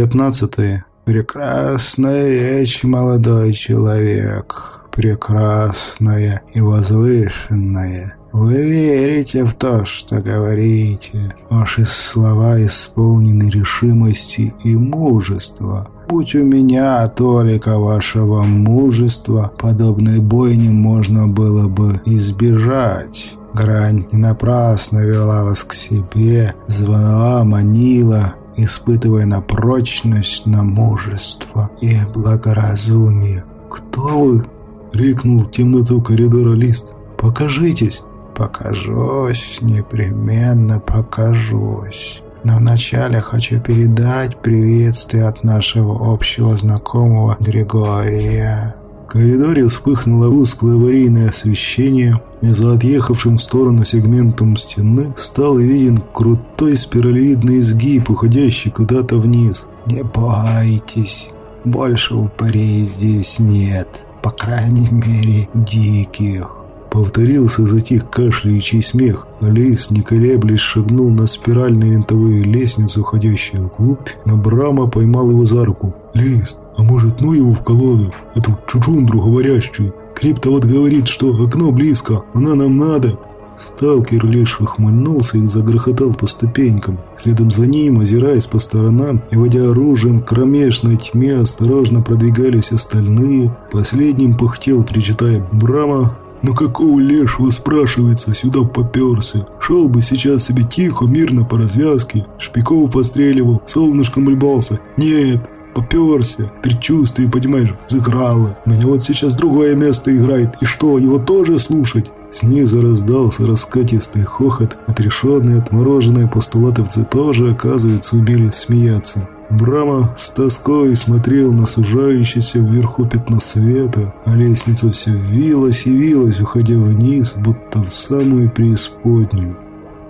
Пятнадцатое. Прекрасная речь, молодой человек. Прекрасная и возвышенная. Вы верите в то, что говорите. Ваши слова исполнены решимости и мужества. Будь у меня толика вашего мужества, подобной бойни можно было бы избежать. Грань не напрасно вела вас к себе, звала, манила, испытывая на прочность, на мужество и благоразумие. «Кто вы?» — крикнул в темноту коридора лист. «Покажитесь!» «Покажусь, непременно покажусь. Но вначале хочу передать приветствие от нашего общего знакомого Григория». Коридоре вспыхнуло узкое аварийное освещение, и за отъехавшим в сторону сегментом стены стал виден крутой спиралевидный изгиб, уходящий куда-то вниз. «Не бойтесь, больше упырей здесь нет, по крайней мере, диких». Повторился затих кашляющий смех. Алис, не колеблясь, шагнул на спиральную винтовую лестницу, уходящую вглубь, но Брама поймал его за руку. «Лис, а может, ну его в колоду? Эту чучундру говорящую? Крипто вот говорит, что окно близко, она нам надо». Сталкер лишь ухмыльнулся и загрохотал по ступенькам. Следом за ним, озираясь по сторонам и водя оружием в кромешной тьме, осторожно продвигались остальные. Последним пыхтел, причитая «Брама!» «Ну какого лешего, спрашивается, сюда поперся? Шел бы сейчас себе тихо, мирно по развязке, Шпиков постреливал, солнышком улыбался. Нет, поперся, предчувствие, понимаешь, взыграло. У меня вот сейчас другое место играет, и что, его тоже слушать?» Снизу раздался раскатистый хохот, отрешенные отмороженные постулатовцы тоже, оказывается, умели смеяться. Брама с тоской смотрел на сужающееся вверху пятно света, а лестница все вилась и вилась, уходя вниз, будто в самую преисподнюю.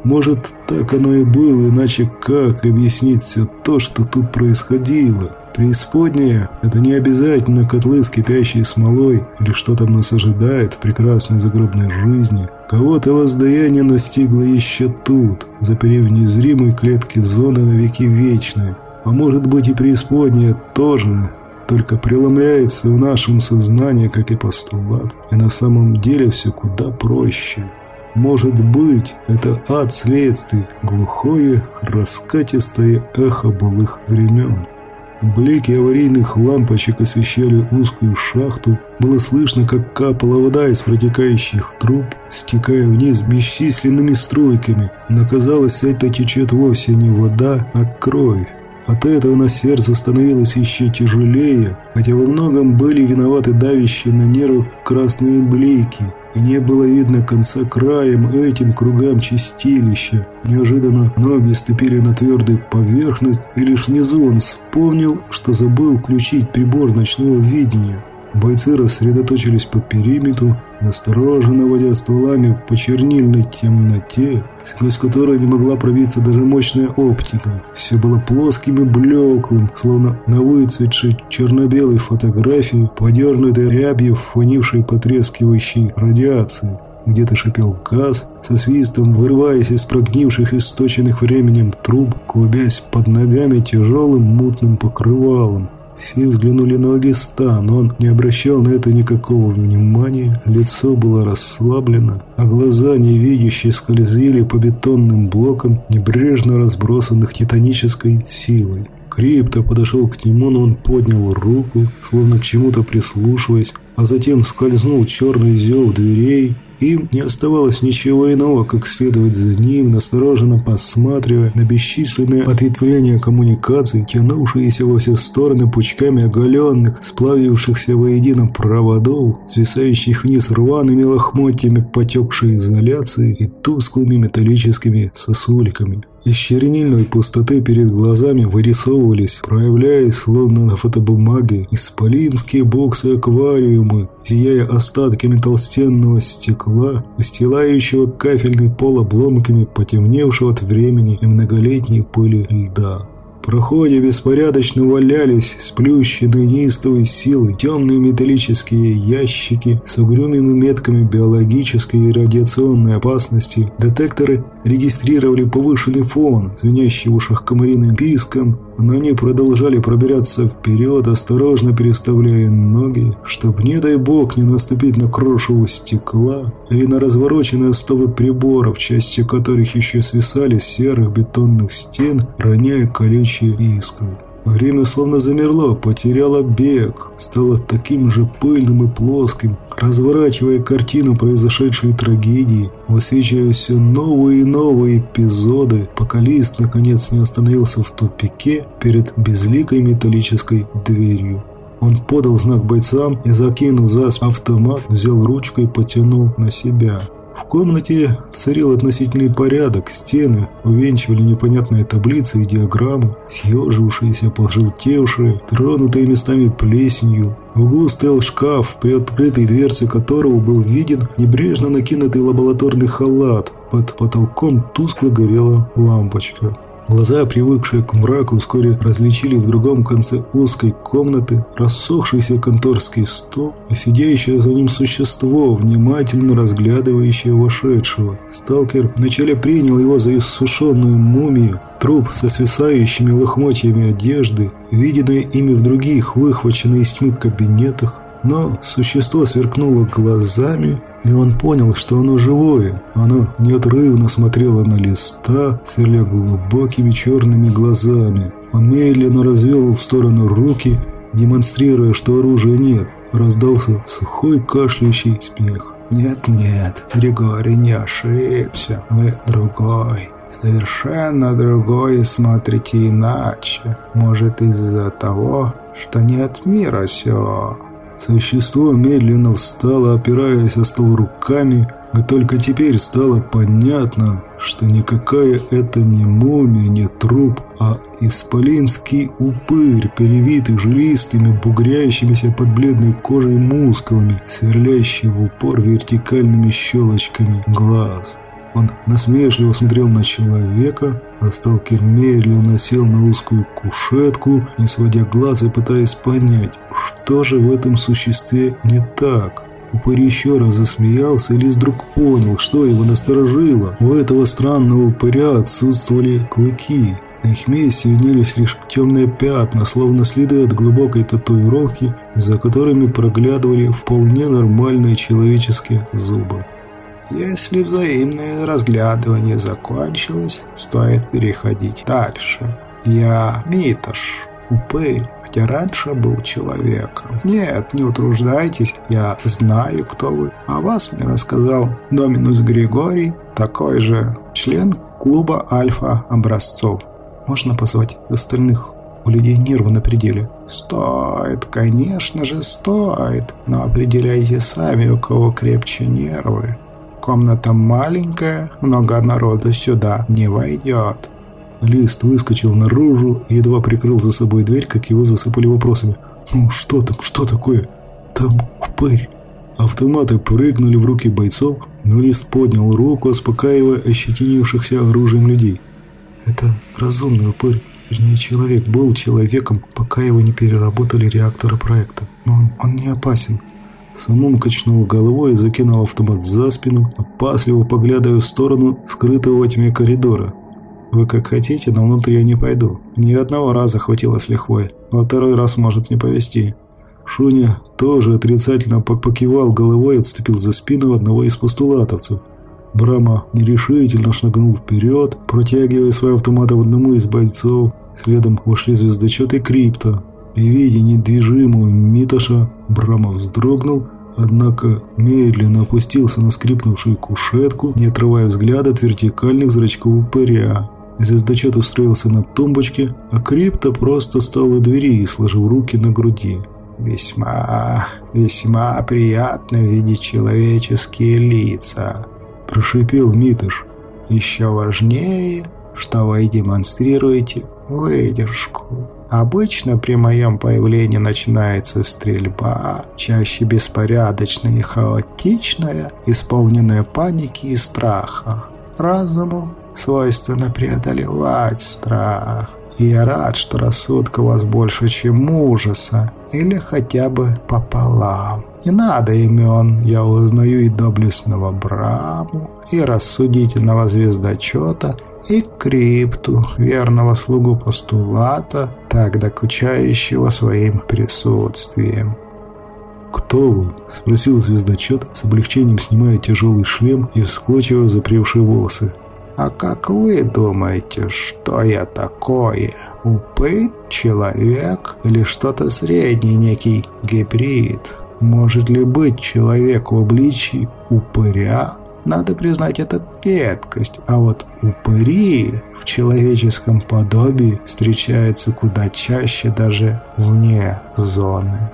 Может, так оно и было, иначе как объяснить все то, что тут происходило? Преисподняя – это не обязательно котлы с кипящей смолой или что там нас ожидает в прекрасной загробной жизни. Кого-то воздаяние настигло еще тут, заперев незримой клетке зоны на веки вечные. А может быть и преисподняя тоже, только преломляется в нашем сознании, как и постулат. И на самом деле все куда проще. Может быть, это ад следствий, глухое, раскатистое эхо былых времен. Блики аварийных лампочек освещали узкую шахту. Было слышно, как капала вода из протекающих труб, стекая вниз бесчисленными струйками. Но казалось, это течет вовсе не вода, а кровь. От этого на сердце становилось еще тяжелее, хотя во многом были виноваты давящие на нервы красные блики, и не было видно конца краем этим кругам чистилища. Неожиданно ноги ступили на твердую поверхность, и лишь внизу он вспомнил, что забыл включить прибор ночного видения. Бойцы рассредоточились по периметру, настороженно водя стволами по чернильной темноте, сквозь которую не могла пробиться даже мощная оптика. Все было плоским и блеклым, словно на выцветшей черно-белой фотографии, подернутой рябью фонившей потрескивающей радиации. Где-то шипел газ, со свистом вырываясь из прогнивших источенных временем труб, клубясь под ногами тяжелым мутным покрывалом. Все взглянули на листа, но он не обращал на это никакого внимания. Лицо было расслаблено, а глаза невидящие скользили по бетонным блокам, небрежно разбросанных титанической силой. Крипто подошел к нему, но он поднял руку, словно к чему-то прислушиваясь, а затем скользнул черный зев дверей им не оставалось ничего иного, как следовать за ним, настороженно посматривая на бесчисленные ответвления коммуникаций, тянувшиеся во все стороны пучками оголенных, сплавившихся воедино проводов, свисающих вниз рваными лохмотьями потекшей изоляции и тусклыми металлическими сосульками. Из чернильной пустоты перед глазами вырисовывались, проявляясь словно на фотобумаге, исполинские боксы-аквариумы, зияя остатками толстенного стекла, устилающего кафельный пол обломками потемневшего от времени и многолетней пыли льда. Проходе беспорядочно валялись сплющенные неистовой силой темные металлические ящики с угрюмыми метками биологической и радиационной опасности. Детекторы регистрировали повышенный фон, звенящий в ушах комариным писком, но они продолжали пробираться вперед, осторожно переставляя ноги, чтобы, не дай бог, не наступить на крошеву стекла или на развороченные остовы приборов, части которых еще свисали с серых бетонных стен, роняя колючие искры. Время словно замерло, потеряло бег, стало таким же пыльным и плоским, разворачивая картину произошедшей трагедии, высвечивая все новые и новые эпизоды, пока лист наконец не остановился в тупике перед безликой металлической дверью. Он подал знак бойцам и, закинув за автомат, взял ручку и потянул на себя. В комнате царил относительный порядок, стены увенчивали непонятные таблицы и диаграммы, съежившиеся, пожелтевшие, тронутые местами плесенью. В углу стоял шкаф, при открытой дверце которого был виден небрежно накинутый лабораторный халат. Под потолком тускло горела лампочка. Глаза, привыкшие к мраку, вскоре различили в другом конце узкой комнаты рассохшийся конторский стол и сидящее за ним существо, внимательно разглядывающее вошедшего. Сталкер вначале принял его за иссушенную мумию, труп со свисающими лохмотьями одежды, виденное ими в других, выхваченные из тьмы кабинетах, но существо сверкнуло глазами, и он понял, что оно живое. Оно неотрывно смотрело на листа, сверля глубокими черными глазами. Он медленно развел в сторону руки, демонстрируя, что оружия нет. Раздался сухой кашляющий смех. «Нет-нет, Григорий не ошибся. Вы другой. Совершенно другой смотрите иначе. Может, из-за того, что нет мира сего». Существо медленно встало, опираясь о стол руками, и только теперь стало понятно, что никакая это не мумия, не труп, а исполинский упырь, перевитый жилистыми, бугрящимися под бледной кожей мускулами, сверлящий в упор вертикальными щелочками глаз. Он насмешливо смотрел на человека, а сталкер медленно сел на узкую кушетку, не сводя глаз и пытаясь понять, что же в этом существе не так. Упырь еще раз засмеялся или вдруг понял, что его насторожило. У этого странного упыря отсутствовали клыки. На их месте виднелись лишь темные пятна, словно следы от глубокой татуировки, за которыми проглядывали вполне нормальные человеческие зубы. Если взаимное разглядывание закончилось, стоит переходить дальше. Я Митош, упырь, хотя раньше был человеком. Нет, не утруждайтесь, я знаю, кто вы. А вас мне рассказал Доминус Григорий, такой же член клуба Альфа образцов. Можно позвать остальных? У людей нервы на пределе. Стоит, конечно же, стоит. Но определяйте сами, у кого крепче нервы. Комната маленькая, много народу сюда не войдет». Лист выскочил наружу и едва прикрыл за собой дверь, как его засыпали вопросами. «Ну что там? Что такое?» «Там упырь». Автоматы прыгнули в руки бойцов, но Лист поднял руку, успокаивая ощетинившихся оружием людей. «Это разумный упырь. Вернее, человек был человеком, пока его не переработали реакторы проекта. Но он, он не опасен. Самум качнул головой и закинул автомат за спину, опасливо поглядывая в сторону скрытого во тьме коридора. «Вы как хотите, но внутрь я не пойду. Ни одного раза хватило с лихвой. Во второй раз может не повезти». Шуня тоже отрицательно покивал головой и отступил за спину одного из постулатовцев. Брама нерешительно шагнул вперед, протягивая свой автомат одному из бойцов. Следом вошли звездочет и крипто, при виде недвижимого Митоша Брамов вздрогнул, однако медленно опустился на скрипнувшую кушетку, не отрывая взгляда от вертикальных зрачков упыря. Звездочет устроился на тумбочке, а Крипто просто стал у двери, сложив руки на груди. «Весьма, весьма приятно видеть человеческие лица», – прошипел Митош. «Еще важнее, что вы демонстрируете выдержку». Обычно при моем появлении начинается стрельба, чаще беспорядочная и хаотичная, исполненная паники и страха. Разуму свойственно преодолевать страх. И я рад, что рассудка у вас больше, чем ужаса. Или хотя бы пополам. Не надо имен, я узнаю и доблестного Браму, и рассудительного звездочета, и крипту, верного слугу постулата, так докучающего своим присутствием. «Кто вы?» – спросил звездочет, с облегчением снимая тяжелый шлем и всклочивая запревшие волосы. «А как вы думаете, что я такое? Упырь? Человек? Или что-то среднее, некий гибрид? Может ли быть человек в обличии упыря?» Надо признать, это редкость, а вот упыри в человеческом подобии встречаются куда чаще даже вне зоны.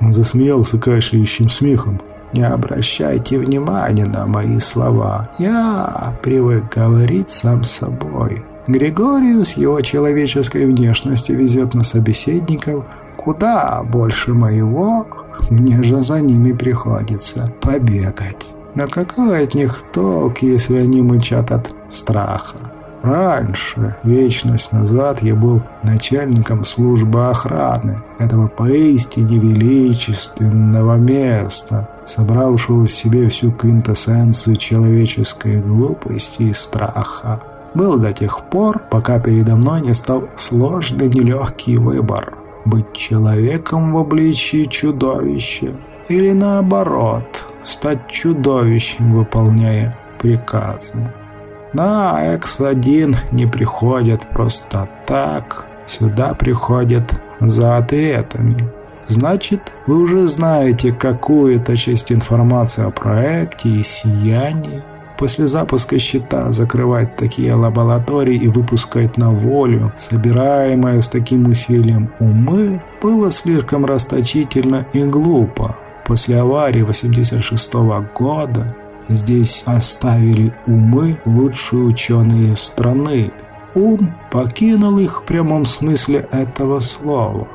Он засмеялся кашляющим смехом. «Не обращайте внимания на мои слова. Я привык говорить сам собой. Григорию с его человеческой внешностью везет на собеседников куда больше моего. Мне же за ними приходится побегать». Но какой от них толк, если они мычат от страха? Раньше, вечность назад, я был начальником службы охраны этого поистине величественного места, собравшего в себе всю квинтэссенцию человеческой глупости и страха. Был до тех пор, пока передо мной не стал сложный нелегкий выбор – быть человеком в обличии чудовища или наоборот, стать чудовищем, выполняя приказы. На X1 не приходят просто так, сюда приходят за ответами. Значит, вы уже знаете какую-то часть информации о проекте и сиянии. После запуска щита закрывать такие лаборатории и выпускать на волю, собираемое с таким усилием умы, было слишком расточительно и глупо. После аварии 86 -го года здесь оставили умы лучшие ученые страны. Ум покинул их в прямом смысле этого слова.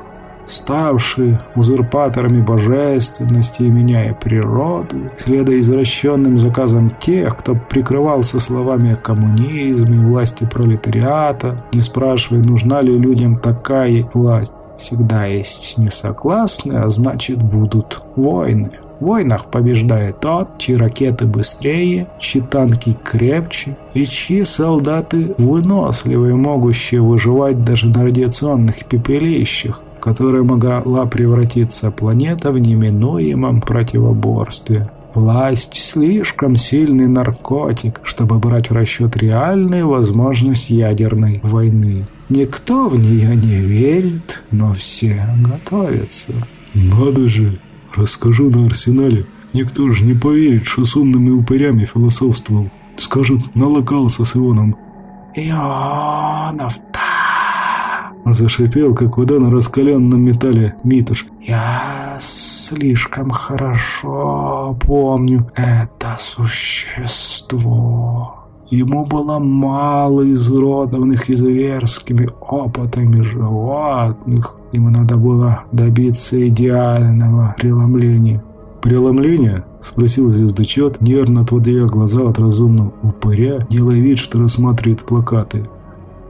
Ставшие узурпаторами божественности и меняя природу, следуя извращенным заказам тех, кто прикрывался словами о коммунизме и власти пролетариата, не спрашивая, нужна ли людям такая власть. Всегда есть несогласные, а значит будут войны. В войнах побеждает тот, чьи ракеты быстрее, чьи танки крепче и чьи солдаты выносливые, могущие выживать даже на радиационных пепелищах, которые могла превратиться планета в неминуемом противоборстве. Власть – слишком сильный наркотик, чтобы брать в расчет реальную возможность ядерной войны. Никто в нее не верит, но все готовятся. «Надо же! Расскажу на арсенале. Никто же не поверит, что с умными упырями философствовал. Скажут, налокался с Ионом». «Ионов-то!» Зашипел, как вода на раскаленном металле Митош. «Я слишком хорошо помню это существо. Ему было мало изуродованных и зверскими опытами животных. Ему надо было добиться идеального преломления. «Преломление?» – спросил звездочет, нервно отводя глаза от разумного упыря, делая вид, что рассматривает плакаты.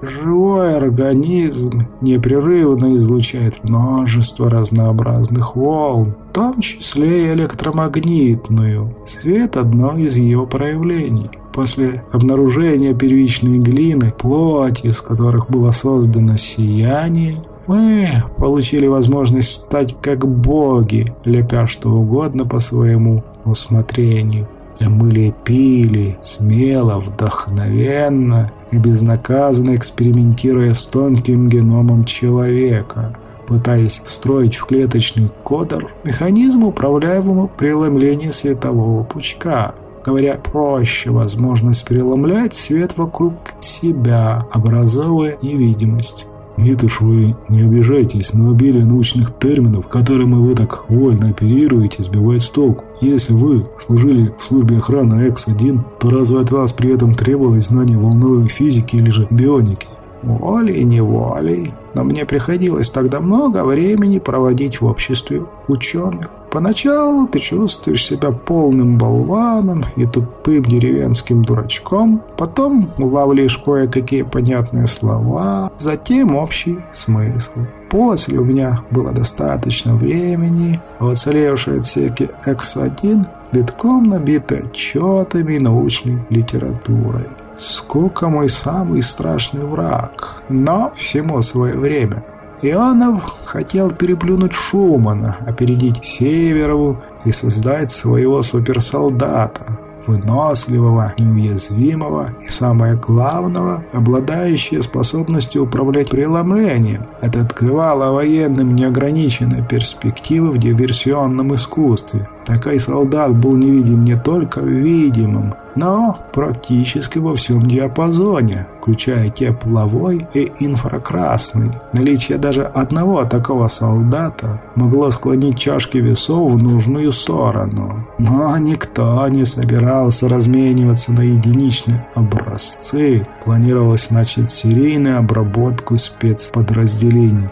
Живой организм непрерывно излучает множество разнообразных волн, в том числе и электромагнитную. Свет – одно из его проявлений. После обнаружения первичной глины, плоти, из которых было создано сияние, мы получили возможность стать как боги, лепя что угодно по своему усмотрению. И мы лепили, смело, вдохновенно и безнаказанно экспериментируя с тонким геномом человека, пытаясь встроить в клеточный кодер механизм управляемого преломления светового пучка. Говоря проще, возможность преломлять свет вокруг себя, образовывая невидимость. Нет уж вы не обижайтесь, но обилие научных терминов, которыми вы так вольно оперируете, сбивает с толку. Если вы служили в службе охраны X1, то разве от вас при этом требовалось знание волновой физики или же бионики? Волей-неволей, но мне приходилось тогда много времени проводить в обществе ученых. Поначалу ты чувствуешь себя полным болваном и тупым деревенским дурачком, потом улавливаешь кое-какие понятные слова, затем общий смысл. После у меня было достаточно времени, а уцелевшие отсеки X1 битком набиты отчетами и научной литературой. Скука мой самый страшный враг, но всему свое время. Ионов хотел переплюнуть Шумана, опередить Северову и создать своего суперсолдата, выносливого, неуязвимого и, самое главное, обладающего способностью управлять преломлением. Это открывало военным неограниченные перспективы в диверсионном искусстве. Такой солдат был невидим не только в видимом, но практически во всем диапазоне, включая тепловой и инфракрасный. Наличие даже одного такого солдата могло склонить чашки весов в нужную сторону. Но никто не собирался размениваться на единичные образцы. Планировалось начать серийную обработку спецподразделений.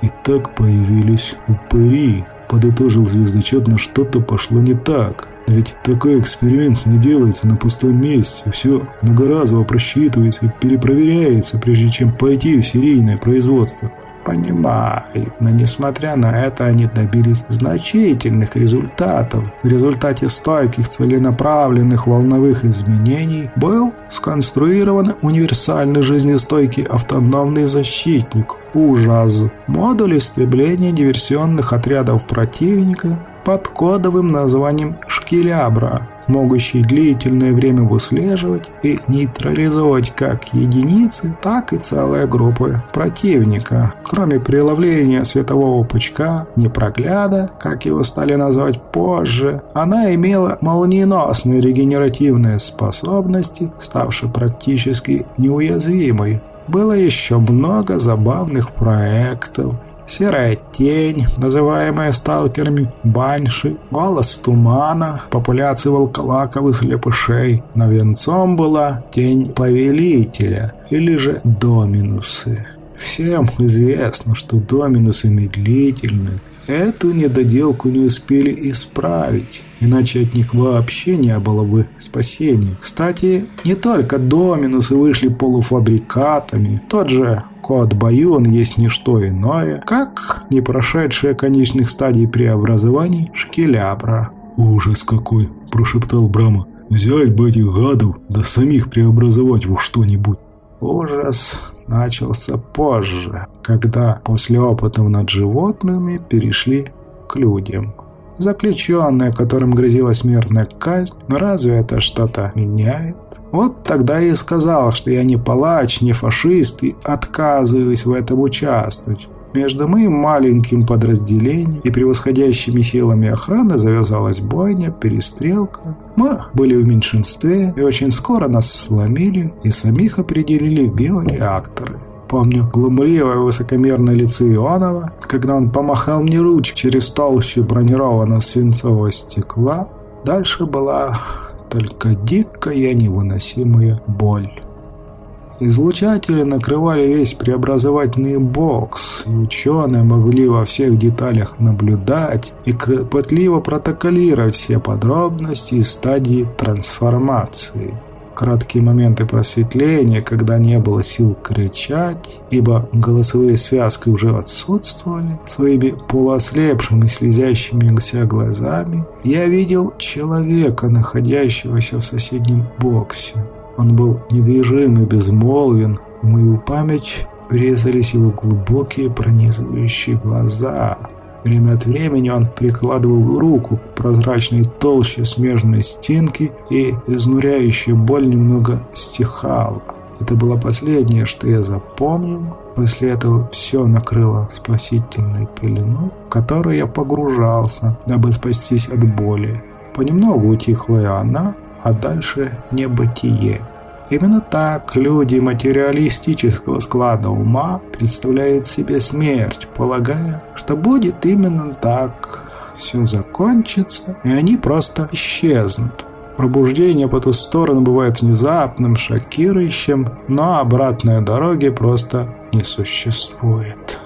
И так появились упыри, подытожил звездочет, но что-то пошло не так. Ведь такой эксперимент не делается на пустом месте. Все многоразово просчитывается и перепроверяется, прежде чем пойти в серийное производство. Понимаю, но несмотря на это они добились значительных результатов. В результате стойких целенаправленных волновых изменений был сконструирован универсальный жизнестойкий автономный защитник УЖАЗ, модуль истребления диверсионных отрядов противника под кодовым названием «Шкилябра», могущий длительное время выслеживать и нейтрализовать как единицы, так и целые группы противника. Кроме преломления светового пучка, непрогляда, как его стали называть позже, она имела молниеносные регенеративные способности, ставшие практически неуязвимой. Было еще много забавных проектов, Серая тень, называемая сталкерами банши, голос тумана, популяции волколаков и слепышей. Но венцом была тень повелителя, или же доминусы. Всем известно, что доминусы медлительны, Эту недоделку не успели исправить, иначе от них вообще не было бы спасения. Кстати, не только доминусы вышли полуфабрикатами, тот же код Баюн есть не что иное, как не прошедшие конечных стадий преобразований шкелябра. «Ужас какой!» – прошептал Брама. «Взять бы этих гадов, да самих преобразовать во что-нибудь!» Ужас начался позже, когда после опытов над животными перешли к людям. Заключенные, которым грозила смертная казнь, разве это что-то меняет? Вот тогда я и сказал, что я не палач, не фашист и отказываюсь в этом участвовать. Между моим маленьким подразделением и превосходящими силами охраны завязалась бойня, перестрелка. Мы были в меньшинстве, и очень скоро нас сломили и самих определили в биореакторы. Помню глумливое высокомерное лицо Ионова, когда он помахал мне ручкой через толщу бронированного свинцового стекла. Дальше была только дикая невыносимая боль. Излучатели накрывали весь преобразовательный бокс, и ученые могли во всех деталях наблюдать и кропотливо протоколировать все подробности и стадии трансформации. Краткие моменты просветления, когда не было сил кричать, ибо голосовые связки уже отсутствовали, своими полуослепшими слезящимися глазами, я видел человека, находящегося в соседнем боксе. Он был недвижим и безмолвен. В мою память врезались его глубокие пронизывающие глаза. Время от времени он прикладывал руку к прозрачной толще смежной стенки, и изнуряющая боль немного стихала. Это было последнее, что я запомнил. После этого все накрыло спасительной пеленой, в которую я погружался, дабы спастись от боли. Понемногу утихла и она, а дальше небытие. Именно так люди материалистического склада ума представляют себе смерть, полагая, что будет именно так. Все закончится, и они просто исчезнут. Пробуждение по ту сторону бывает внезапным, шокирующим, но обратной дороги просто не существует.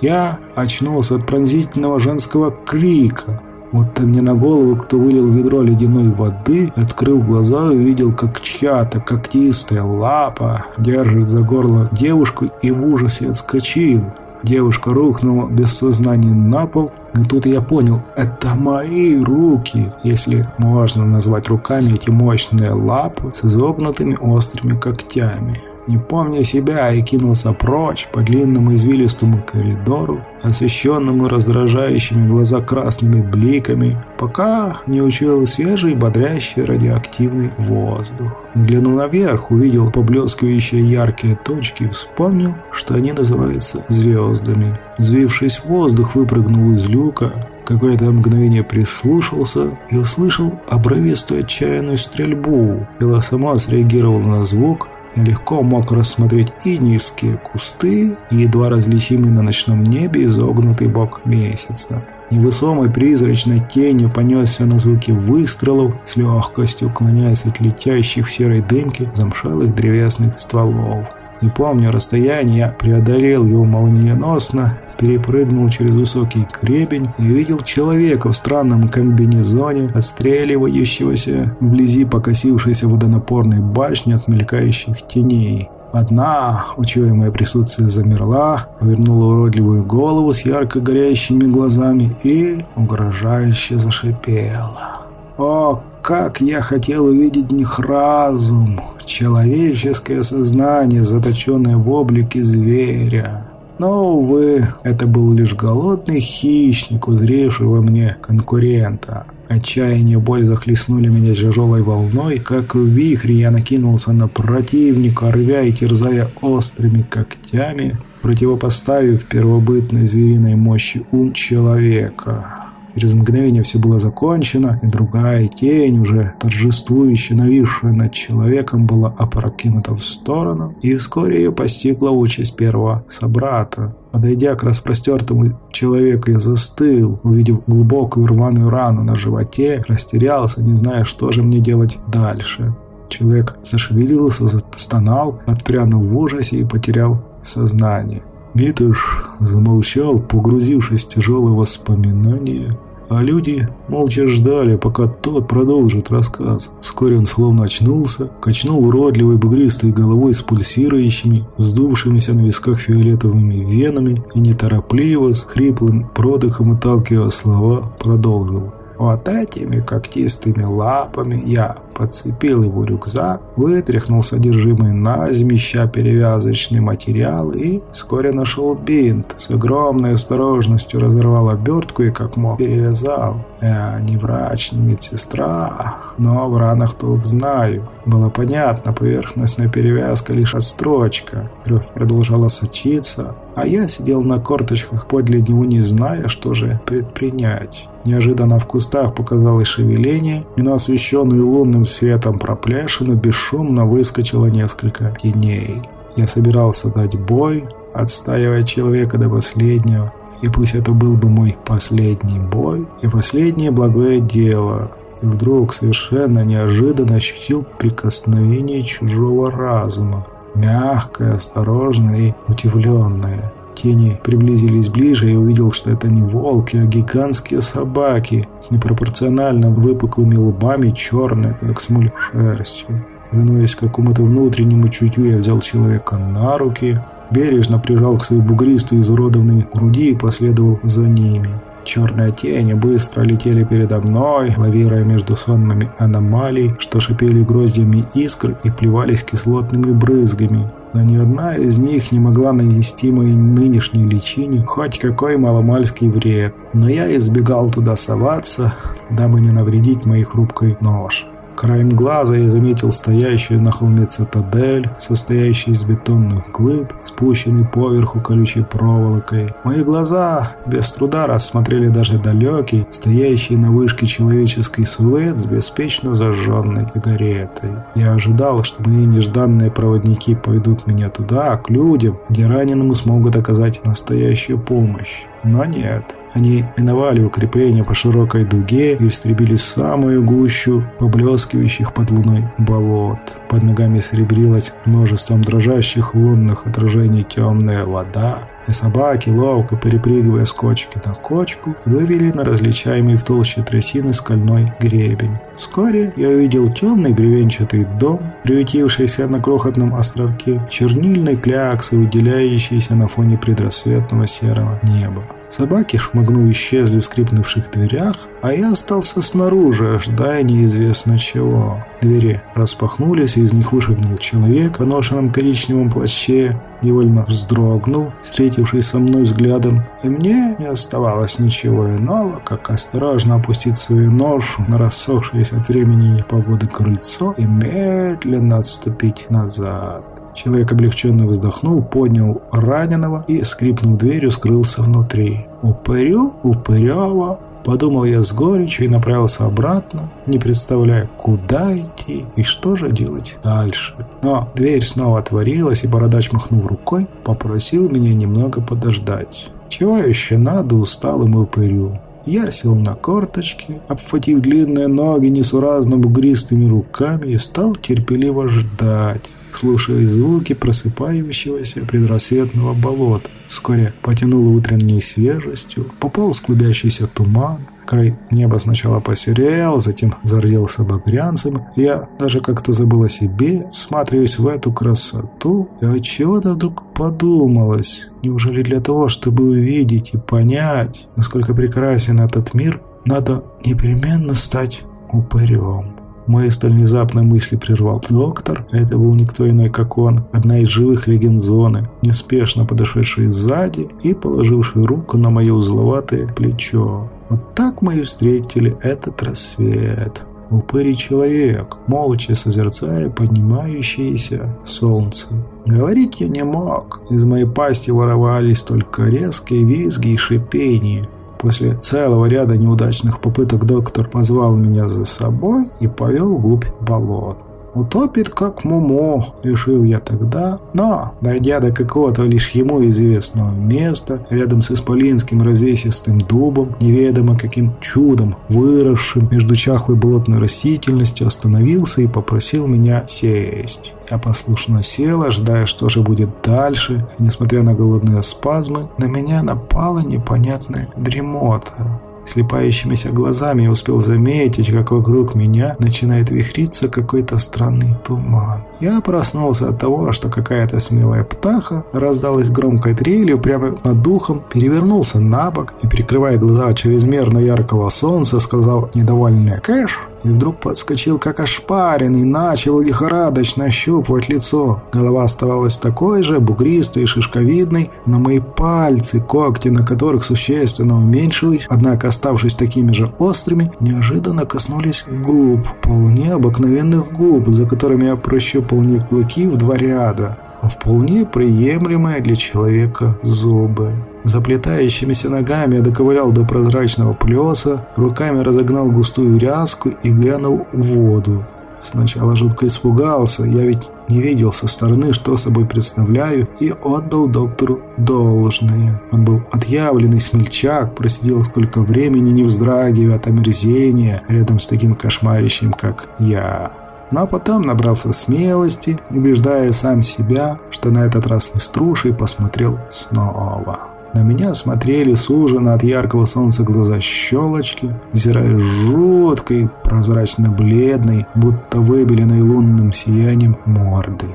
Я очнулся от пронзительного женского крика, будто мне на голову кто вылил ведро ледяной воды, открыв глаза, увидел, как чья-то когтистая лапа держит за горло девушку и в ужасе отскочил. Девушка рухнула без сознания на пол, и тут я понял, это мои руки, если можно назвать руками эти мощные лапы с изогнутыми острыми когтями. Не помня себя, я кинулся прочь по длинному извилистому коридору, освещенному раздражающими глаза красными бликами, пока не учуял свежий, бодрящий радиоактивный воздух. Глянув наверх, увидел поблескивающие яркие точки и вспомнил, что они называются звездами. Взвившись в воздух, выпрыгнул из люка, Какое-то мгновение прислушался и услышал обрывистую отчаянную стрельбу. Тело само среагировало на звук, легко мог рассмотреть и низкие кусты, и едва различимый на ночном небе изогнутый бок месяца. Невысомой призрачной тенью понесся на звуки выстрелов, с легкостью уклоняясь от летящих в серой дымке замшелых древесных стволов. Не помню расстояние, преодолел его молниеносно, перепрыгнул через высокий гребень и увидел человека в странном комбинезоне, отстреливающегося вблизи покосившейся водонапорной башни от мелькающих теней. Одна, учуя присутствие, замерла, повернула уродливую голову с ярко горящими глазами и угрожающе зашипела. «О, как я хотел увидеть них разум, человеческое сознание, заточенное в облике зверя!» Но, увы, это был лишь голодный хищник, узревший во мне конкурента. Отчаяние и боль захлестнули меня тяжелой волной. Как в вихре я накинулся на противника, рвя и терзая острыми когтями, противопоставив первобытной звериной мощи ум человека. Через мгновение все было закончено, и другая тень, уже торжествующе нависшая над человеком, была опрокинута в сторону, и вскоре ее постигла участь первого собрата. Подойдя к распростертому человеку, я застыл, увидев глубокую рваную рану на животе, растерялся, не зная, что же мне делать дальше. Человек зашевелился, застонал, отпрянул в ужасе и потерял сознание. Митыш замолчал, погрузившись в тяжелые воспоминания, а люди молча ждали, пока тот продолжит рассказ. Вскоре он словно очнулся, качнул уродливой бугристой головой с пульсирующими, вздувшимися на висках фиолетовыми венами и неторопливо, с хриплым продыхом отталкивая слова, продолжил. Вот этими когтистыми лапами я подцепил его рюкзак, вытряхнул содержимое на земища перевязочный материал и вскоре нашел бинт. С огромной осторожностью разорвал обертку и как мог перевязал. Я не врач, не медсестра, но в ранах толк знаю. Было понятно, поверхностная перевязка лишь отстрочка. Кровь продолжала сочиться, а я сидел на корточках подле него, не зная, что же предпринять. Неожиданно в кустах показалось шевеление, и на освещенную лунным светом проплешину бесшумно выскочило несколько теней. Я собирался дать бой, отстаивая человека до последнего, и пусть это был бы мой последний бой и последнее благое дело, и вдруг совершенно неожиданно ощутил прикосновение чужого разума, мягкое, осторожное и удивленное. Тени приблизились ближе и увидел, что это не волки, а гигантские собаки с непропорционально выпуклыми лбами, черные, как смоль шерстью. Повинуясь какому-то внутреннему чутью, я взял человека на руки, бережно прижал к своей бугристой изуродованной груди и последовал за ними. Черные тени быстро летели передо мной, лавируя между сонмами аномалий, что шипели гроздьями искр и плевались кислотными брызгами но ни одна из них не могла нанести моей нынешней личине хоть какой маломальский вред. Но я избегал туда соваться, дабы не навредить моей хрупкой ноше. Краем глаза я заметил стоящую на холме цитадель, состоящую из бетонных глыб, спущенный поверху колючей проволокой. Мои глаза без труда рассмотрели даже далекий, стоящий на вышке человеческий силуэт с беспечно зажженной сигаретой. Я ожидал, что мои нежданные проводники поведут меня туда, к людям, где раненому смогут оказать настоящую помощь. Но нет. Они миновали укрепление по широкой дуге и истребили самую гущу поблескивающих под луной болот. Под ногами серебрилась множеством дрожащих лунных отражений темная вода, и собаки, ловко перепрыгивая с кочки на кочку, вывели на различаемый в толще трясины скальной гребень. Вскоре я увидел темный бревенчатый дом, приютившийся на крохотном островке, чернильной кляксы, выделяющейся на фоне предрассветного серого неба. Собаки, шмыгнув, исчезли в скрипнувших дверях, а я остался снаружи, ожидая неизвестно чего. Двери распахнулись, и из них вышагнул человек в ношенном коричневом плаще, невольно вздрогнул, встретившись со мной взглядом, и мне не оставалось ничего иного, как осторожно опустить свою ношу на рассохшееся от времени и непогоды крыльцо и медленно отступить назад. Человек облегченно вздохнул, поднял раненого и, скрипнув дверью, скрылся внутри. «Упырю? Упырева?» Подумал я с горечью и направился обратно, не представляя, куда идти и что же делать дальше. Но дверь снова отворилась, и бородач, махнув рукой, попросил меня немного подождать. Чего еще надо усталому упырю? Я сел на корточки, обхватив длинные ноги несуразно бугристыми руками и стал терпеливо ждать слушая звуки просыпающегося предрассветного болота. Вскоре потянуло утренней свежестью, пополз клубящийся туман, Край неба сначала посерел, затем зарделся багрянцем. Я даже как-то забыл о себе, всматриваясь в эту красоту, и от чего-то вдруг подумалось, неужели для того, чтобы увидеть и понять, насколько прекрасен этот мир, надо непременно стать упырем. Мои столь внезапные мысли прервал доктор. Это был никто иной, как он, одна из живых легенд зоны, неспешно подошедший сзади и положивший руку на мое узловатое плечо. Вот так мы и встретили этот рассвет. Упырий человек, молча созерцая поднимающееся солнце. Говорить я не мог. Из моей пасти воровались только резкие визги и шипения. После целого ряда неудачных попыток доктор позвал меня за собой и повел вглубь болот. Утопит как Мумо, решил я тогда, но, дойдя до какого-то лишь ему известного места, рядом с исполинским развесистым дубом, неведомо каким чудом, выросшим между чахлой болотной растительностью, остановился и попросил меня сесть. Я послушно сел, ожидая, что же будет дальше, и, несмотря на голодные спазмы, на меня напала непонятная дремота. Слепающимися глазами я успел заметить, как вокруг меня начинает вихриться какой-то странный туман. Я проснулся от того, что какая-то смелая птаха раздалась громкой трелью прямо над духом, перевернулся на бок и, прикрывая глаза от чрезмерно яркого солнца, сказал недовольный «Кэш!» И вдруг подскочил как ошпаренный, начал лихорадочно ощупывать лицо. Голова оставалась такой же, бугристой и шишковидной, но мои пальцы, когти на которых существенно уменьшились, однако оставшись такими же острыми, неожиданно коснулись губ, вполне обыкновенных губ, за которыми я прощупал не клыки в два ряда, а вполне приемлемые для человека зубы. Заплетающимися ногами я доковылял до прозрачного плеса, руками разогнал густую ряску и глянул в воду. Сначала жутко испугался, я ведь не видел со стороны, что собой представляю, и отдал доктору должное. Он был отъявленный смельчак, просидел сколько времени, не вздрагивая от омерзения, рядом с таким кошмарищем, как я. Но потом набрался смелости, убеждая сам себя, что на этот раз не струши, и посмотрел снова. На меня смотрели суженно от яркого солнца глаза щелочки, зирая жуткой, прозрачно-бледной, будто выбеленной лунным сиянием морды.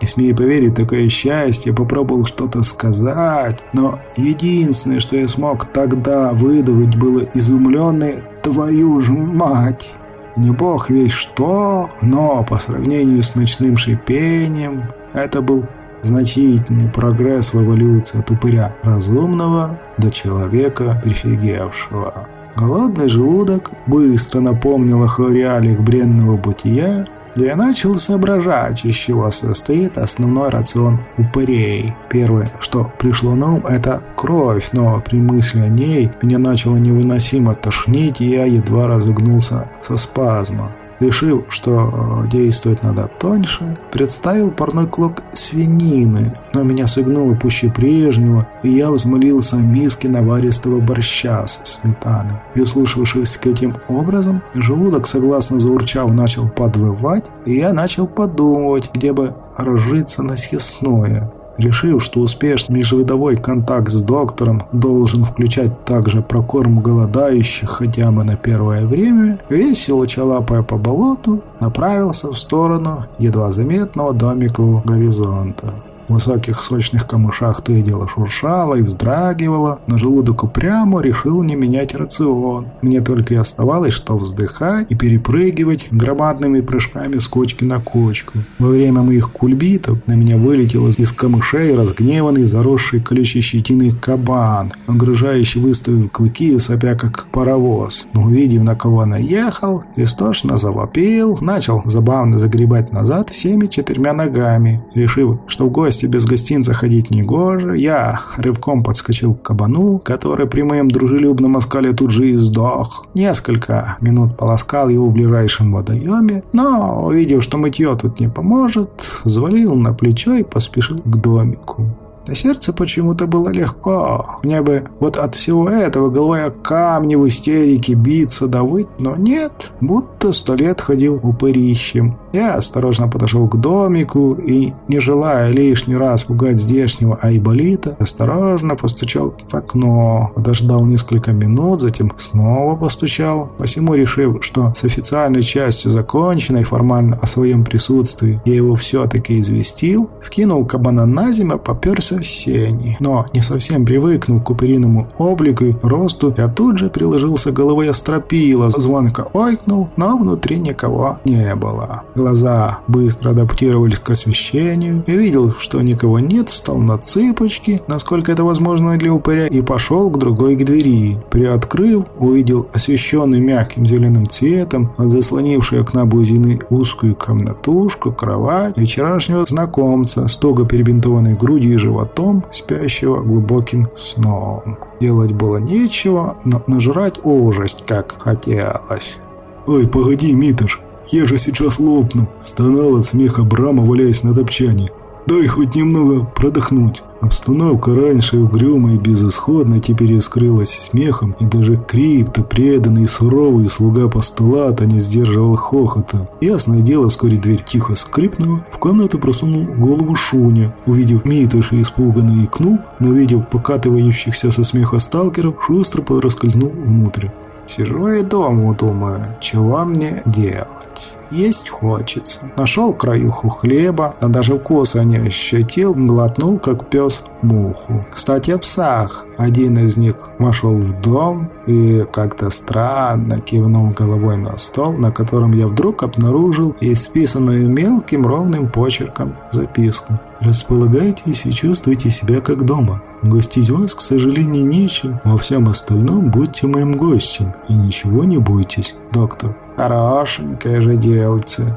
Не смея поверить такое счастье, попробовал что-то сказать, но единственное, что я смог тогда выдавить, было изумленное «Твою ж мать!» Не бог весь что, но по сравнению с ночным шипением это был значительный прогресс в эволюции от упыря разумного до человека прифигевшего. Голодный желудок быстро напомнил о реалиях бренного бытия, я начал соображать, из чего состоит основной рацион упырей. Первое, что пришло на ум, это кровь, но при мысли о ней меня начало невыносимо тошнить, и я едва разогнулся со спазма. Решив, что э, действовать надо тоньше, представил парной клок свинины, но меня согнуло пуще прежнего, и я взмолился о миске наваристого борща со сметаной. И, услышавшись к этим образом, желудок, согласно заурчав, начал подвывать, и я начал подумывать, где бы разжиться на съестное. Решив, что успешный межвидовой контакт с доктором должен включать также прокорм голодающих хотя бы на первое время, весело чалапая по болоту, направился в сторону едва заметного домика у горизонта. В высоких сочных камышах то и дело шуршало и вздрагивало, но желудок упрямо решил не менять рацион. Мне только и оставалось, что вздыхать и перепрыгивать громадными прыжками с кочки на кочку. Во время моих кульбитов на меня вылетел из камышей разгневанный, заросший колючей щетиной кабан, угрожающий выставив клыки и сопя как паровоз. Но увидев, на кого наехал, истошно завопил, начал забавно загребать назад всеми четырьмя ногами, решив, что в гости гости без гостинца ходить не гоже, я рывком подскочил к кабану, который при моем дружелюбном оскале тут же и сдох. Несколько минут полоскал его в ближайшем водоеме, но, увидев, что мытье тут не поможет, завалил на плечо и поспешил к домику. На сердце почему-то было легко. Мне бы вот от всего этого головой камни в истерике биться да выть, но нет, будто сто лет ходил упырищем. Я осторожно подошел к домику и, не желая лишний раз пугать здешнего Айболита, осторожно постучал в окно, подождал несколько минут, затем снова постучал, посему решив, что с официальной частью законченной формально о своем присутствии я его все-таки известил, скинул кабана на землю, поперся в сени. Но, не совсем привыкнув к упыриному облику и росту, я тут же приложился головой остропила, звонко ойкнул, но внутри никого не было. Глаза быстро адаптировались к освещению, и видел, что никого нет, встал на цыпочки, насколько это возможно для упыря, и пошел к другой к двери. Приоткрыв, увидел освещенный мягким зеленым цветом, от заслонившей окна бузины узкую комнатушку, кровать и вчерашнего знакомца с туго перебинтованной грудью и животом, спящего глубоким сном. Делать было нечего, но нажрать ужасть как хотелось. «Ой, погоди, Митош, я же сейчас лопну!» Стонал от смеха Брама, валяясь на топчане. «Дай хоть немного продохнуть!» Обстановка раньше угрюмая и безысходная теперь скрылась смехом, и даже крипто, преданный и суровый слуга постулата не сдерживал хохота. Ясное дело, вскоре дверь тихо скрипнула, в комнату просунул голову Шуня. Увидев Митоша, испуганно икнул, но увидев покатывающихся со смеха сталкеров, шустро проскользнул внутрь. Сижу и дома думаю, чего мне делать. Есть хочется. Нашел краюху хлеба, но даже вкуса не ощутил, глотнул, как пес, муху. Кстати, о псах. Один из них вошел в дом и как-то странно кивнул головой на стол, на котором я вдруг обнаружил исписанную мелким ровным почерком записку. «Располагайтесь и чувствуйте себя как дома. Гостить вас, к сожалению, нечем. Во всем остальном будьте моим гостем и ничего не бойтесь, доктор». Хорошенькое же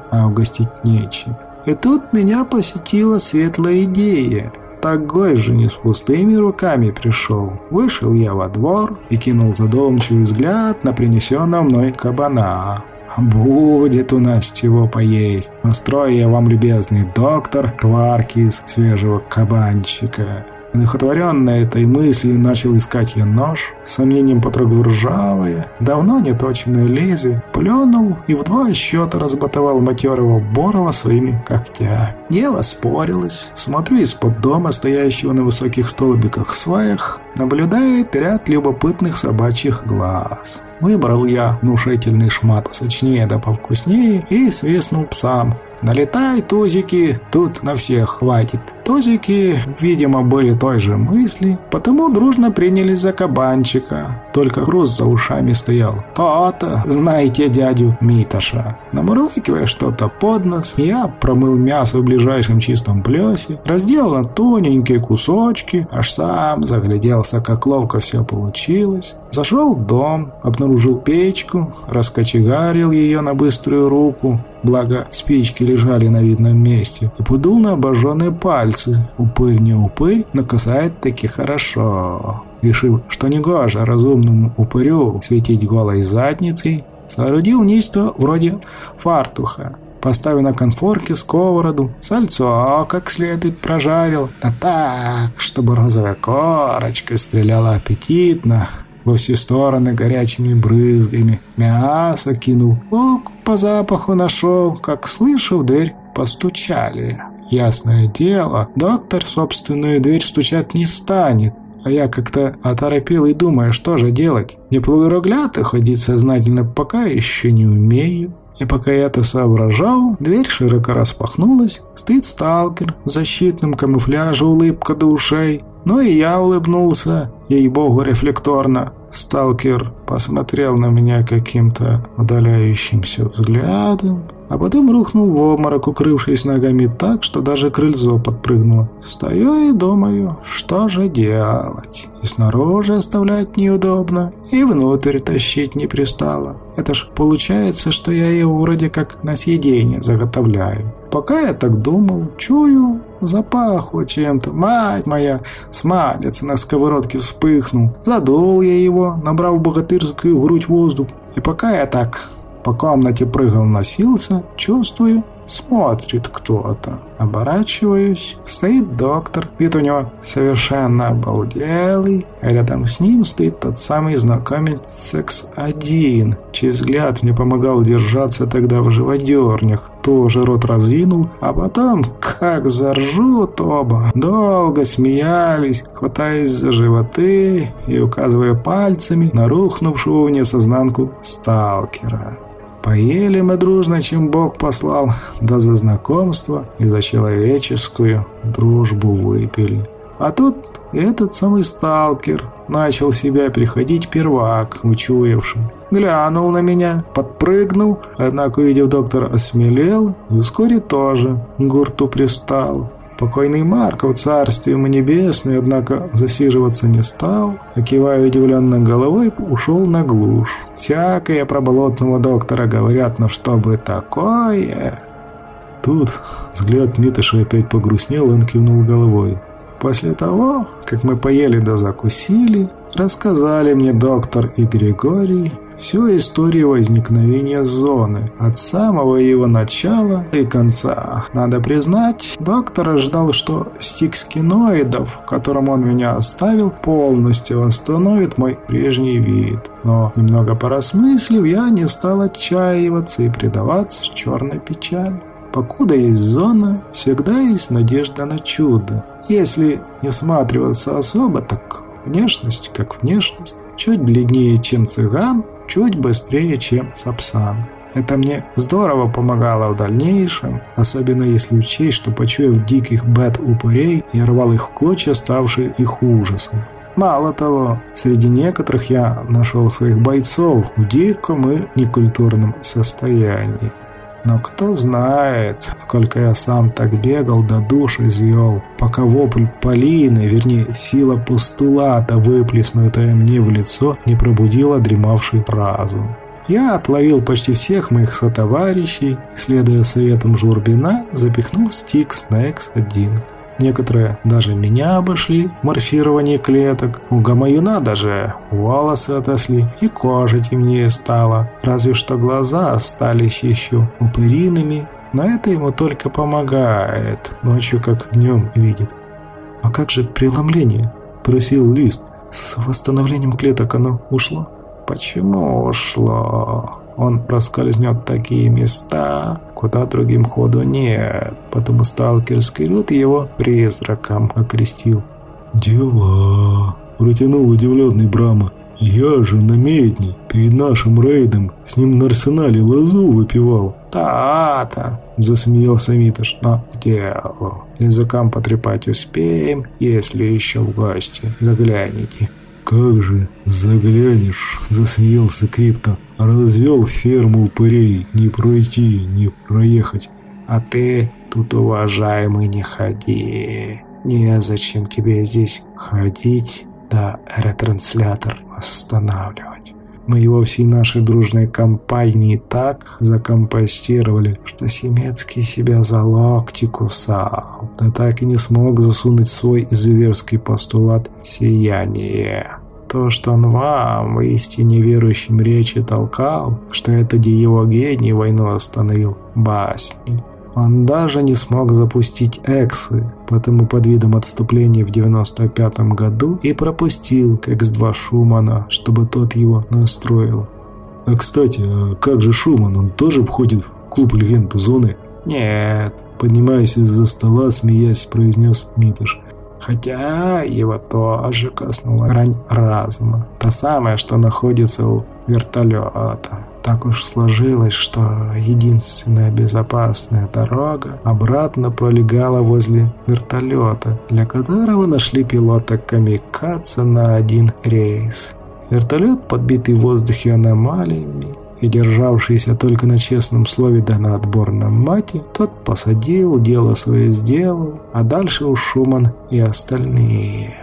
а угостить нечем. И тут меня посетила светлая идея. Такой же не с пустыми руками пришел. Вышел я во двор и кинул задумчивый взгляд на принесенного мной кабана. Будет у нас чего поесть. Настрою я вам, любезный доктор, кварки из свежего кабанчика. Удохотворенный этой мыслью начал искать я нож, сомнением потрогав ржавое, давно неточенное лезвие, плюнул и в два счета разбатовал матерого Борова своими когтями. Дело спорилось. Смотрю из-под дома, стоящего на высоких столбиках сваях, наблюдает ряд любопытных собачьих глаз. Выбрал я внушительный шмат посочнее да повкуснее и свистнул псам. «Налетай, тузики, тут на всех хватит». Тузики, видимо, были той же мысли, потому дружно принялись за кабанчика. Только груз за ушами стоял. «То-то, знаете дядю Миташа». Намурлыкивая что-то под нос, я промыл мясо в ближайшем чистом плесе, разделал на тоненькие кусочки, аж сам загляделся, как ловко все получилось. Зашел в дом, обнаружил печку, раскочегарил ее на быструю руку, благо спички лежали на видном месте, и подул на обожженные пальцы. Упырь не упырь, но касает таки хорошо. Решив, что не гоже разумному упырю светить голой задницей, соорудил нечто вроде фартуха. Поставил на конфорке сковороду, сальцо как следует прожарил, да так, чтобы розовая корочка стреляла аппетитно, во все стороны горячими брызгами. Мясо кинул, лук по запаху нашел, как слышу, в дверь постучали. Ясное дело, доктор собственную дверь стучать не станет. А я как-то оторопел и думаю, что же делать? Не плывирогляды ходить сознательно пока еще не умею. И пока я это соображал, дверь широко распахнулась, стоит сталкер в защитном камуфляже, улыбка до ушей. Ну и я улыбнулся, ей-богу, рефлекторно. Сталкер посмотрел на меня каким-то удаляющимся взглядом, а потом рухнул в обморок, укрывшись ногами так, что даже крыльцо подпрыгнуло. Стою и думаю, что же делать? И снаружи оставлять неудобно, и внутрь тащить не пристало. Это ж получается, что я его вроде как на съедение заготовляю. Пока я так думал, чую, запахло чем-то. Мать моя, смалец на сковородке вспыхнул. Задул я его, набрав богатырскую грудь воздух. И пока я так по комнате прыгал, носился, чувствую, смотрит кто-то. Оборачиваюсь, стоит доктор, вид у него совершенно обалделый. Рядом с ним стоит тот самый знакомец Секс-1, чей взгляд мне помогал держаться тогда в живодернях. Тоже рот разинул, а потом, как заржут оба, долго смеялись, хватаясь за животы и указывая пальцами на рухнувшего в несознанку сталкера. Поели мы дружно, чем Бог послал, да за знакомство и за человеческую дружбу выпили. А тут этот самый сталкер начал себя приходить первак, учуявшим. Глянул на меня, подпрыгнул, однако, увидев доктора, осмелел и вскоре тоже к гурту пристал. Покойный Марков, царствие ему небесное, однако засиживаться не стал, а кивая удивленно головой, ушел на глушь. Всякое про болотного доктора говорят, но чтобы такое... Тут взгляд Миташа опять погрустнел, он кивнул головой. После того, как мы поели да закусили, рассказали мне доктор и Григорий, всю историю возникновения зоны, от самого его начала и конца. Надо признать, доктор ожидал, что стик скиноидов, которым он меня оставил, полностью восстановит мой прежний вид. Но, немного поразмыслив, я не стал отчаиваться и предаваться черной печали. Покуда есть зона, всегда есть надежда на чудо. Если не всматриваться особо, так внешность как внешность. Чуть бледнее, чем цыган, чуть быстрее, чем Сапсан. Это мне здорово помогало в дальнейшем, особенно если учесть, что почуяв диких бет-упырей, я рвал их в клочья, ставшие их ужасом. Мало того, среди некоторых я нашел своих бойцов в диком и некультурном состоянии. Но кто знает, сколько я сам так бегал до душ извел, пока вопль Полины, вернее, сила постулата, выплеснутая мне в лицо, не пробудила дремавший разум. Я отловил почти всех моих сотоварищей и, следуя советам Журбина, запихнул Стикс на X1. Некоторые даже меня обошли в морфировании клеток. У гамаюна даже волосы отосли и кожа темнее стала. Разве что глаза остались еще упыриными. Но это ему только помогает. Ночью как днем видит. «А как же преломление?» – просил Лист. «С восстановлением клеток оно ушло?» «Почему ушло?» Он проскользнет такие места, куда другим ходу нет, потому сталкерский люд его призраком окрестил. «Дела!» – протянул удивленный Брама. «Я же на медне перед нашим рейдом с ним на арсенале лозу выпивал». «Та-та!» – засмеялся Митош. «Но к делу. Языкам потрепать успеем, если еще в гости загляните». «Как же заглянешь!» – засмеялся Крипто. «Развел ферму упырей, не пройти, не проехать». «А ты тут, уважаемый, не ходи. Незачем тебе здесь ходить, да ретранслятор восстанавливать». Мы его всей нашей дружной компании так закомпостировали, что Семецкий себя за локти кусал, да так и не смог засунуть свой изуверский постулат «сияние». То, что он вам, воистине верующим речи толкал, что это его гений войну остановил, басни. Он даже не смог запустить эксы, потому под видом отступления в 95 году и пропустил к X2 Шумана, чтобы тот его настроил. А кстати, а как же Шуман? Он тоже входит в клуб легенд зоны? Нет. Поднимаясь из-за стола, смеясь, произнес Митыш. Хотя его тоже коснула грань разума. Та самая, что находится у вертолета. Так уж сложилось, что единственная безопасная дорога обратно пролегала возле вертолета, для которого нашли пилота Камикадзе на один рейс. Вертолет, подбитый в воздухе аномалиями и державшийся только на честном слове да на отборном мате, тот посадил, дело свое сделал, а дальше уж Шуман и остальные.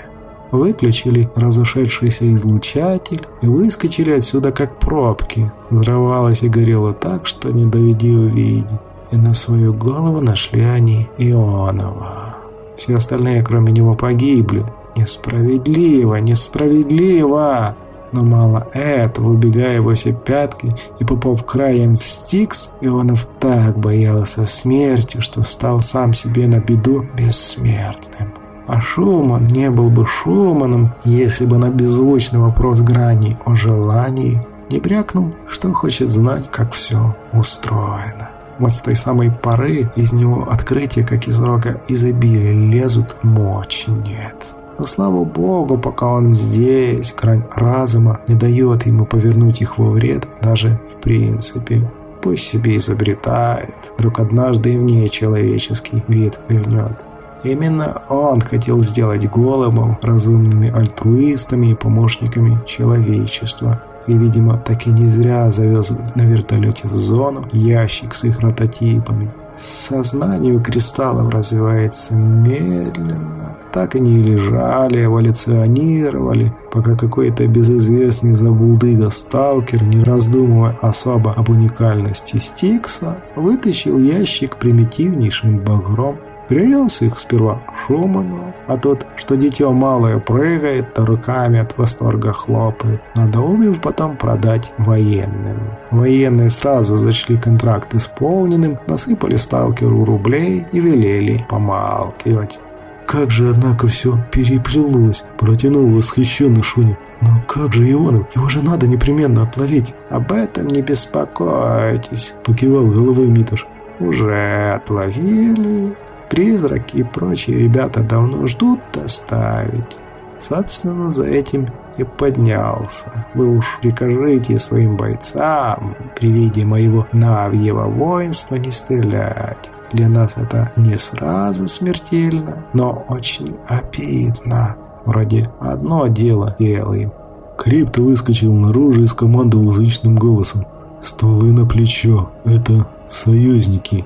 Выключили разошедшийся излучатель и выскочили отсюда как пробки. Взрывалось и горело так, что не доведи увидеть. И на свою голову нашли они Ионова. Все остальные, кроме него, погибли. Несправедливо, несправедливо! Но мало этого, убегая в оси пятки и попав краем в стикс, Ионов так боялся смерти, что стал сам себе на беду бессмертным. А Шуман не был бы Шуманом, если бы на беззвучный вопрос грани о желании не брякнул, что хочет знать, как все устроено. Вот с той самой поры из него открытия, как из рога изобилия, лезут мочи нет. Но слава богу, пока он здесь, грань разума не дает ему повернуть их во вред даже в принципе. Пусть себе изобретает, вдруг однажды и мне человеческий вид вернет. Именно он хотел сделать голубом разумными альтруистами и помощниками человечества. И, видимо, так и не зря завез на вертолете в зону ящик с их прототипами. Сознание у кристаллов развивается медленно. Так они и лежали, эволюционировали, пока какой-то безызвестный забулдыга-сталкер, не раздумывая особо об уникальности Стикса, вытащил ящик примитивнейшим багром Принес их сперва Шуману, а тот, что дитё малое прыгает, то руками от восторга хлопает, надоумев потом продать военным. Военные сразу зачли контракт исполненным, насыпали сталкеру рублей и велели помалкивать. «Как же, однако, все переплелось!» – протянул восхищенно Шуни. «Но как же Ионов? Его же надо непременно отловить!» «Об этом не беспокойтесь!» – покивал головой Митош. «Уже отловили, Призраки и прочие ребята давно ждут доставить. Собственно, за этим и поднялся. Вы уж прикажите своим бойцам при виде моего навьего воинства не стрелять. Для нас это не сразу смертельно, но очень обидно. Вроде одно дело делаем. Крипто выскочил наружу и скомандовал зычным голосом. «Стволы на плечо. Это союзники».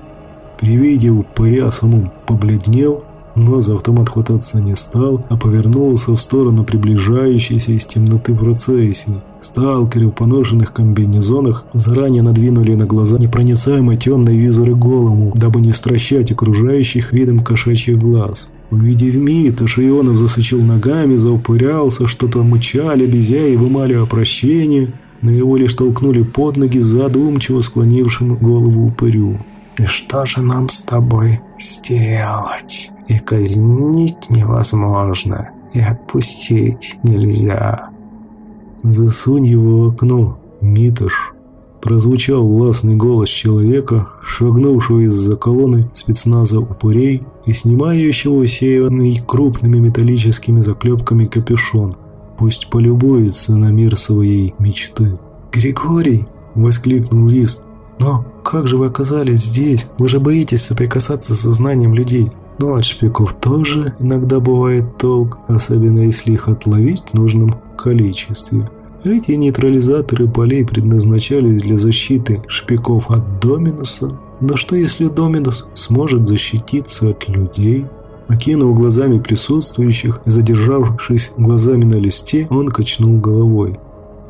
При виде упыря самым побледнел, но за автомат хвататься не стал, а повернулся в сторону приближающейся из темноты процессии. Сталкеры в поношенных комбинезонах заранее надвинули на глаза непроницаемые темные визоры голому, дабы не стращать окружающих видом кошачьих глаз. Увидев Мита, Шионов засучил ногами, заупырялся, что-то мычали, безя и вымаливая прощение. На его лишь толкнули под ноги задумчиво склонившему голову упырю. И что же нам с тобой сделать? И казнить невозможно, и отпустить нельзя. Засунь его в окно, Митош. Прозвучал властный голос человека, шагнувшего из-за колонны спецназа упырей и снимающего усеянный крупными металлическими заклепками капюшон. Пусть полюбуется на мир своей мечты. «Григорий!» – воскликнул Лист. «Но как же вы оказались здесь? Вы же боитесь соприкасаться с сознанием людей». Но от шпиков тоже иногда бывает толк, особенно если их отловить в нужном количестве. Эти нейтрализаторы полей предназначались для защиты шпиков от Доминуса. Но что если Доминус сможет защититься от людей? Окинув глазами присутствующих и задержавшись глазами на листе, он качнул головой.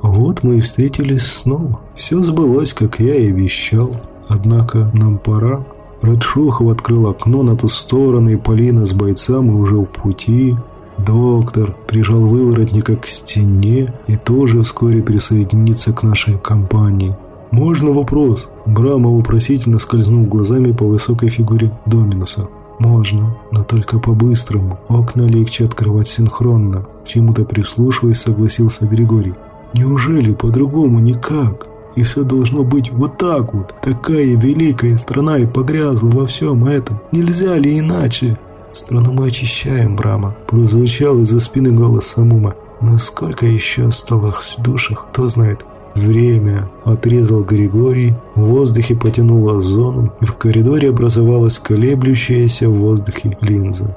Вот мы и встретились снова. Все сбылось, как я и обещал. Однако нам пора. Радшухов открыл окно на ту сторону, и Полина с бойцами уже в пути. Доктор прижал выворотника к стене и тоже вскоре присоединится к нашей компании. «Можно вопрос?» Брама вопросительно скользнул глазами по высокой фигуре Доминуса. «Можно, но только по-быстрому. Окна легче открывать синхронно». К чему-то прислушиваясь, согласился Григорий. «Неужели по-другому никак?» И все должно быть вот так вот. Такая великая страна и погрязла во всем этом. Нельзя ли иначе? Страну мы очищаем, Брама. Прозвучал из-за спины голос Самума. Но сколько еще осталось душах, кто знает. Время отрезал Григорий, в воздухе потянуло озоном, и в коридоре образовалась колеблющаяся в воздухе линза.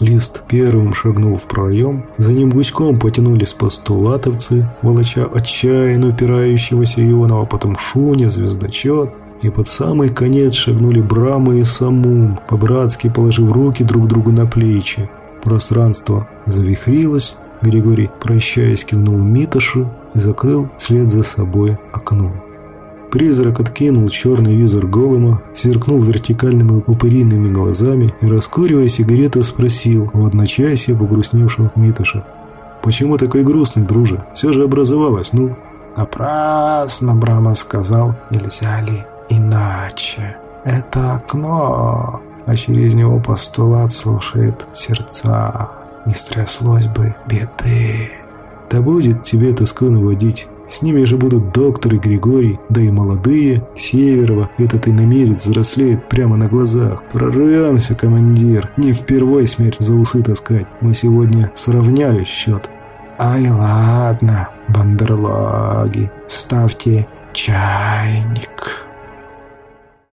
Лист первым шагнул в проем, за ним гуськом потянулись постулатовцы, волоча отчаянно упирающегося Ионова, потом Шуня, звездочет, и под самый конец шагнули Брама и Самум, по-братски положив руки друг другу на плечи. Пространство завихрилось, Григорий, прощаясь, кивнул Митошу и закрыл вслед за собой окно. Призрак откинул черный визор голома, сверкнул вертикальными упыриными глазами и, раскуривая сигарету, спросил в одночасье погрустневшего Митоша. «Почему такой грустный, друже? Все же образовалось, ну?» «Напрасно, Брама сказал, нельзя ли иначе? Это окно, а через него постулат слушает сердца. Не стряслось бы беды». «Да будет тебе тоску наводить». С ними же будут доктор и Григорий, да и молодые. Северова, этот иномерец взрослеет прямо на глазах. Прорвемся, командир. Не впервой смерть за усы таскать. Мы сегодня сравняли счет. Ай, ладно, бандерлоги, ставьте чайник.